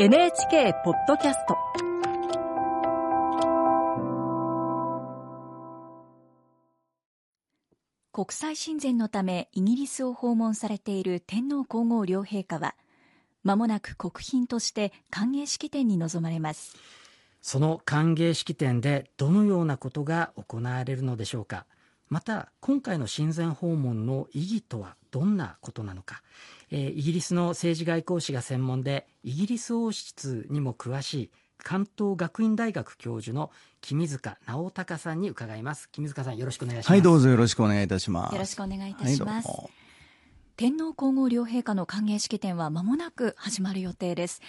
NHK ポッドキャスト。国際親善のためイギリスを訪問されている天皇皇后両陛下はまもなく国賓として歓迎式典に臨まれます。その歓迎式典でどのようなことが行われるのでしょうか。また今回の親善訪問の意義とはどんなことなのか、えー、イギリスの政治外交史が専門でイギリス王室にも詳しい関東学院大学教授の君塚直隆さんに伺います。君塚さんよろしくお願いします。はいどうぞよろしくお願いいたします。よろしくお願いいたします、はい、天皇皇后両陛下の歓迎式典は間もなく始まる予定です。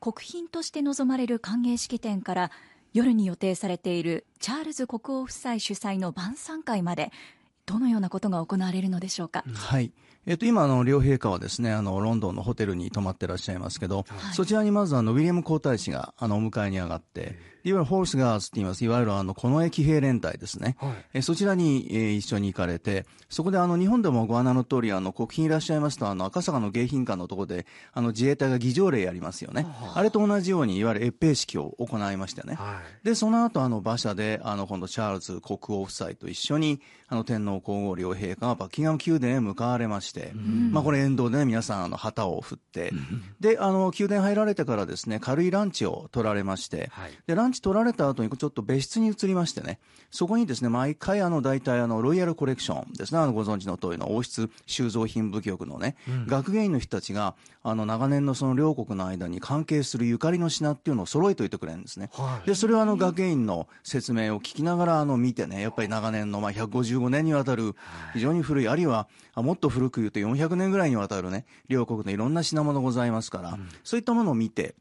国賓として臨まれる歓迎式典から夜に予定されているチャールズ国王夫妻主催の晩餐会までどのようなことが行われるのでしょうか？はい。えっと、今、あの、両陛下はですね、あの、ロンドンのホテルに泊まってらっしゃいますけど、はい、そちらにまず、あの、ウィリアム皇太子が、あの、お迎えに上がって、いわゆるホースガーズって言います、いわゆるあの、近衛騎兵連隊ですね。はい、えそちらに、えー、一緒に行かれて、そこであの、日本でもご案内の通り、あの、国賓いらっしゃいますと、あの、赤坂の迎賓館のところで、あの、自衛隊が儀仗礼やりますよね。あ。れと同じように、いわゆる閲兵式を行いましてね。はい、で、その後、あの、馬車で、あの、今度、チャールズ国王夫妻と一緒に、あの、天皇皇后両陛下がバッキンガム宮殿へ向かわれまして、まあ、これ沿道でね、皆さん、あの、旗を振って、で、あの、宮殿入られてからですね、軽いランチを取られまして、はい、で、ランチ取られた後にちょっと別室に移りましてね、そこにですね、毎回あの、大体あの、ロイヤルコレクションですね、あの、ご存知の通りの王室収蔵品部局のね、うん、学芸員の人たちが、あの、長年のその両国の間に関係するゆかりの品っていうのを揃えておいてくれるんですね。はい、で、それはあの、学芸員の説明を聞きながら、あの、見てね、やっぱり長年の、まあ、155年にわたる、非常に古い、あるいは、もっと古く言うと400年ぐらいにわたるね、両国のいろんな品物ございますから、うん、そういったものを見て、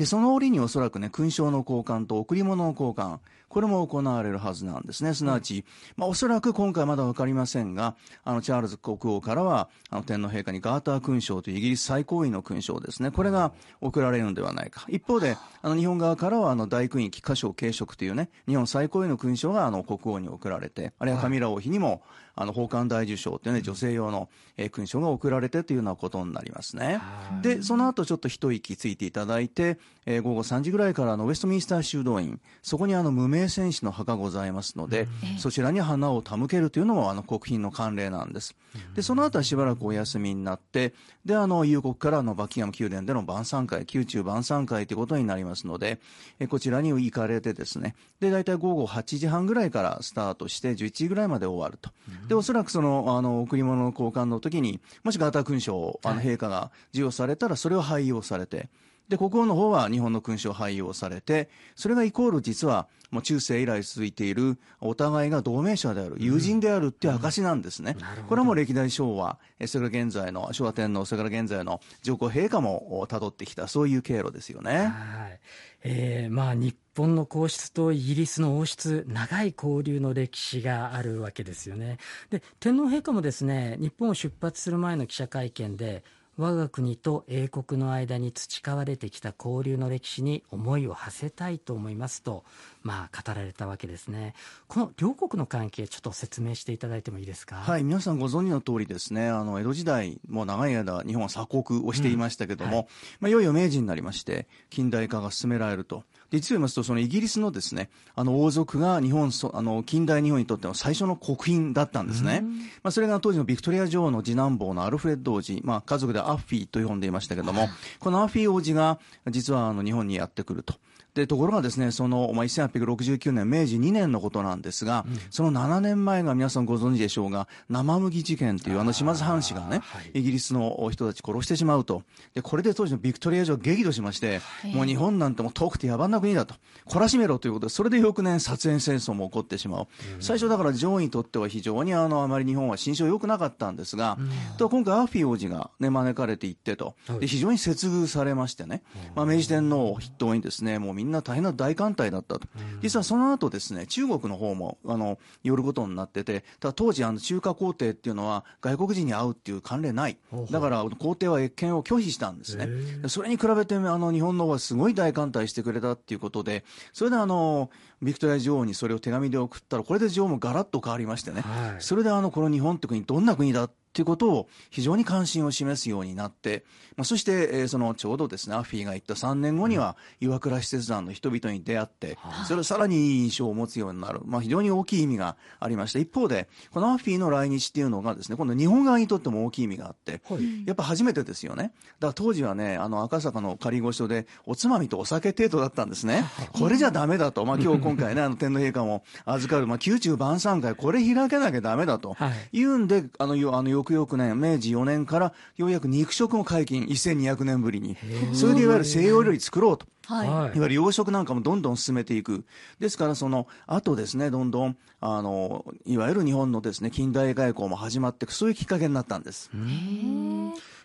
で、その折におそらくね、勲章の交換と贈り物の交換、これも行われるはずなんですね。すなわち、まあ、おそらく今回まだわかりませんが、あの、チャールズ国王からは、あの、天皇陛下にガーター勲章というイギリス最高位の勲章ですね。これが贈られるのではないか。一方で、あの、日本側からは、あの、大勲位、歌唱継職というね、日本最高位の勲章が、あの、国王に贈られて、あるいはカミラ王妃にも、あの、宝冠大綬章というね、女性用の、えー、勲章が贈られてというようなことになりますね。で、その後ちょっと一息ついていただいて、えー、午後3時ぐらいからのウェストミンスター修道院、そこにあの、無名戦士の墓ございますので、そちらに花を手向けるというのもあの国賓の慣例なんです。で、その後はしばらくお休みになって、で、あの、夕刻からのバッキンガム宮殿での晩餐会、宮中晩餐会ということになりますので、えこちらに行かれてですね、で、大体午後8時半ぐらいからスタートして、11時ぐらいまで終わると。で、おそらくその、あの、贈り物の交換の時に、もしガーター勲章を、あの、陛下が授与されたら、それを廃用されて、で、国王の方は日本の勲章を廃用されて、それがイコール実は、もう中世以来続いている、お互いが同盟者である、友人であるっていう証なんですね。うんうん、これはもう歴代昭和、それから現在の昭和天皇、それから現在の上皇陛下も辿ってきた、そういう経路ですよね。はい。えー、まあ日本の皇室とイギリスの王室、長い交流の歴史があるわけですよね。で、天皇陛下もですね、日本を出発する前の記者会見で、我が国と英国の間に培われてきた交流の歴史に思いを馳せたいと思いますと、まあ、語られたわけですね。この両国の関係、ちょっと説明していただいてもいいですか？はい、皆さんご存知の通りですね、あの、江戸時代、もう長い間、日本は鎖国をしていましたけども、うんはい、まあ、いよいよ明治になりまして、近代化が進められると。実を言いますと、そのイギリスのですね、あの王族が日本、あの近代日本にとっての最初の国賓だったんですね。まあ、それが当時のビクトリア女王の次男坊のアルフレッド王子、まあ、家族でアッフィーと呼んでいましたけども、このアッフィー王子が実はあの日本にやってくると。で、ところがですね、その、まあ、1869年、明治2年のことなんですが、うん、その7年前が皆さんご存知でしょうが、生麦事件というあの島津藩士がね、はい、イギリスの人たち殺してしまうと。で、これで当時のビクトリア女激怒しまして、はい、もう日本なんてもう遠くて野蛮な国だと。懲らしめろということで、それで翌年殺煙戦争も起こってしまう。うん、最初だから女王にとっては非常にあの、あまり日本は心象良くなかったんですが、うん、と今回アフィー王子がね、招かれていってと。で、非常に接遇されましてね、まあ、明治天皇を筆頭にですね、もうみんな大変な大艦隊だったと。実はその後ですね、中国の方も、あの、寄ることになってて、ただ当時、あの、中華皇帝っていうのは外国人に会うっていう慣例ない。だから、皇帝は謁見を拒否したんですね。それに比べて、あの、日本の方はすごい大艦隊してくれたっていうことで、それであの、ビクトリア女王にそれを手紙で送ったら、これで女王もガラッと変わりましてね、はい、それであの、この日本って国どんな国だっということを非常に関心を示すようになって、まあ、そして、えー、そのちょうどですね、アフィーが言った3年後には、岩倉使節団の人々に出会って、それをさらにいい印象を持つようになる、まあ、非常に大きい意味がありました。一方で、このアフィーの来日っていうのがですね、今度日本側にとっても大きい意味があって、はい、やっぱ初めてですよね。だから当時はね、あの赤坂の仮御所で、おつまみとお酒程度だったんですね。これじゃダメだと。まあ、今日 今回ね、あの天皇陛下も預かる、まあ、宮中晩餐会、これ開けなきゃダメだと。い、うんで、あの、あの、よくよくね、明治4年からようやく肉食も解禁、1200年ぶりに。それでいわゆる西洋料理作ろうと。はい、いわゆる洋食なんかもどんどん進めていく。ですから、その後ですね、どんどん、あの、いわゆる日本のですね、近代外交も始まっていく、そういうきっかけになったんです。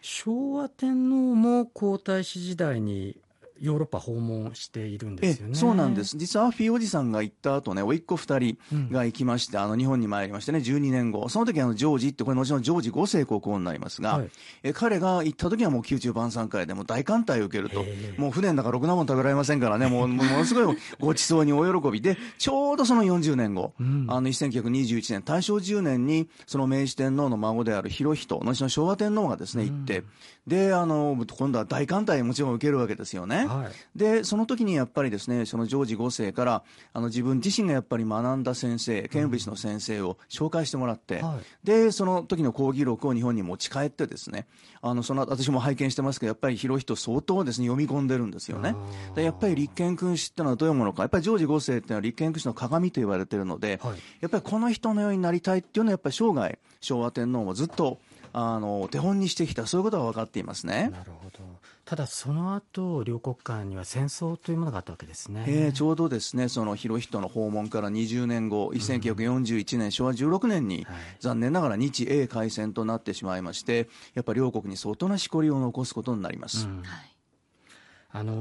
昭和天皇も皇太子時代にヨーロッパ訪問しているんですよね。そうなんです。実はアフィーおじさんが行った後ね、甥っ子二人が行きまして、うん、あの日本に参りましてね、12年後。その時あのジョージって、これ後のジョージ五世国王になりますが、はい、え彼が行った時はもう宮中晩餐会でも大艦隊を受けると。もう船の中ろくなもん食べられませんからね、もうものすごいごちそうにお喜びで、ちょうどその40年後、うん、あの1921年、大正10年に、その明治天皇の孫である裕仁、後の昭和天皇がですね、行って、うん、で、あの、今度は大艦隊もちろん受けるわけですよね。はい、で、その時にやっぱりですね、そのジョージ5世から、あの自分自身がやっぱり学んだ先生、ケンブリッジの先生を紹介してもらって、はい、で、その時の講義録を日本に持ち帰ってですね、あの、その、私も拝見してますけど、やっぱり広い人相当ですね、読み込んでるんですよね。でやっぱり立憲君主ってのはどういうものか、やっぱりジョージ5世っていうのは立憲君主の鏡と言われてるので、はい、やっぱりこの人のようになりたいっていうのは、やっぱり生涯、昭和天皇もずっと、あの手本にしてきた、そういうことが分かっていますね。なるほど。ただその後両国間には戦争というものがあったわけですね、えー、ちょうどですねその広人の訪問から20年後、1941年、昭和16年に、はい、残念ながら日英開戦となってしまいまして、やっぱり両国に相当なしこりを残すことになります。うん、あの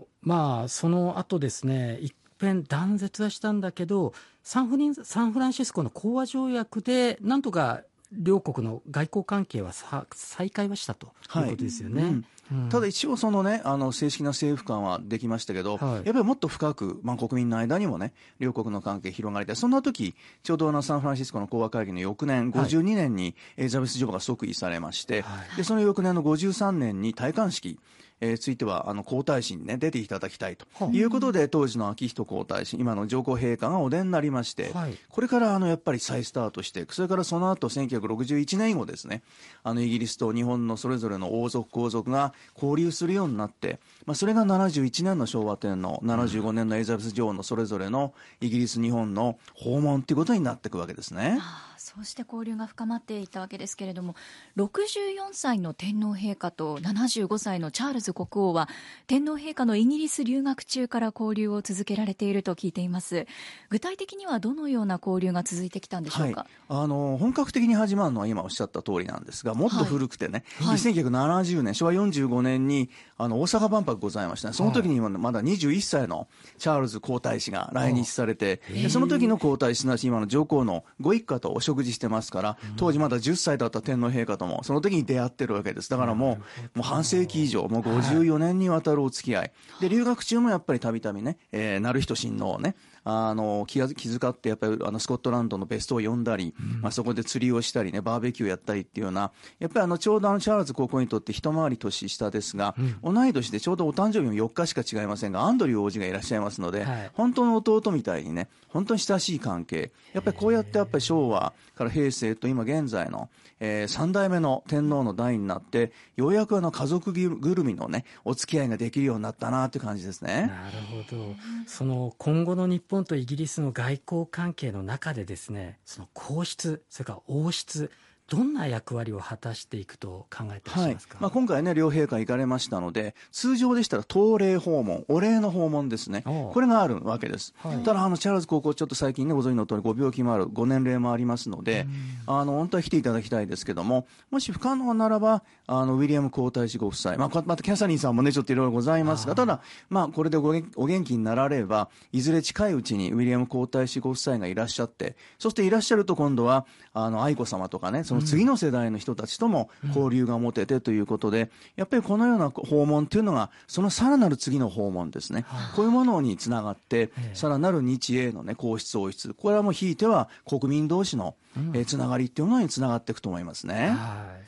ー、まあ、その後ですね、一遍断絶はしたんだけど、サンフリンサンフランシスコの講和条約で、なんとか両国の外交関係はさ再開はしたということですよね。はいうん。ただ一応そのね、あの正式な政府間はできましたけど、はい、やっぱりもっと深く、まあ、国民の間にもね、両国の関係広がりたい。そんな時、ちょうどあのサンフランシスコの講和会議の翌年、52年にエリザベス女王が即位されまして、はい、で、その翌年の53年に戴冠式、えー、ついてはあの皇太子に、ね、出ていただきたいということで、当時の昭仁皇太子、今の上皇陛下がお出になりまして、はい、これからあのやっぱり再スタートしてそれからその後1961年以後ですね、あのイギリスと日本のそれぞれの王族、皇族が交流するようになって、まあ、それが71年の昭和天皇、75年のエリザベス女王のそれぞれのイギリス、日本の訪問ということになっていくわけですね。そうして交流が深まっていたわけですけれども64歳の天皇陛下と75歳のチャールズ国王は天皇陛下のイギリス留学中から交流を続けられていると聞いています。具体的にはどのような交流が続いてきたんでしょうか、はい、あの本格的に始まるのは今おっしゃった通りなんですがもっと古くてね、はい、1970年昭和45年にあの大阪万博ございましたね。その時にまだ21歳のチャールズ皇太子が来日されてでその時の皇太子すなわち今の上皇のご一家とお食事してますから、当時まだ10歳だった天皇陛下とも、その時に出会ってるわけです。だからもう、もう半世紀以上、もう54年にわたるお付き合い。で、留学中もやっぱりたびたびね、えー、成人親王ね、あの気気遣ってやっぱりあのスコットランドのベストを呼んだり、うん、まあ、そこで釣りをしたりねバーベキューやったりっていうようなやっぱりあのちょうどあのチャールズ国王にとって一回り年下ですが、うん、同い年でちょうどお誕生日も4日しか違いませんがアンドリュー王子がいらっしゃいますので、はい、本当の弟みたいにね本当に親しい関係。やっぱりこうやってやっぱり昭和から平成と今現在の、えー、3代目の天皇の代になってようやくあの家族ぐるみのねねお付き合いができるようになったなという感じですね。なるほどその今後の日本とイギリスの外交関係の中でですねその皇室それから王室どんな役割を果たしていくと考えてらっしゃいますか、はい、まあ、今回ね、両陛下行かれましたので、通常でしたら当礼訪問、お礼の訪問ですね。これがあるわけです。はい、ただ、あの、チャールズ高校、ちょっと最近ね、ご存知の通り、ご病気もある、ご年齢もありますので、あの、本当は来ていただきたいですけども、もし不可能ならば、あの、ウィリアム皇太子ご夫妻、まあ、またキャサリンさんもね、ちょっといろいろございますが、ただ、まあ、これでごお元気になられば、いずれ近いうちにウィリアム皇太子ご夫妻がいらっしゃって、そしていらっしゃると今度は、あの、愛子様とかね、その次の世代の人たちとも交流が持ててということで、やっぱりこのような訪問っていうのが、そのさらなる次の訪問ですね。こういうものにつながって、さらなる日英のね、皇室王室、これはもうひいては国民同士の、えつながりっていうものにつながっていくと思いますね。はい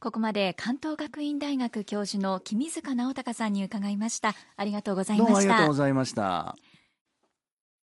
ここまで関東学院大学教授の君塚直隆さんに伺いました。ありがとうございました。どうもありがとうございました。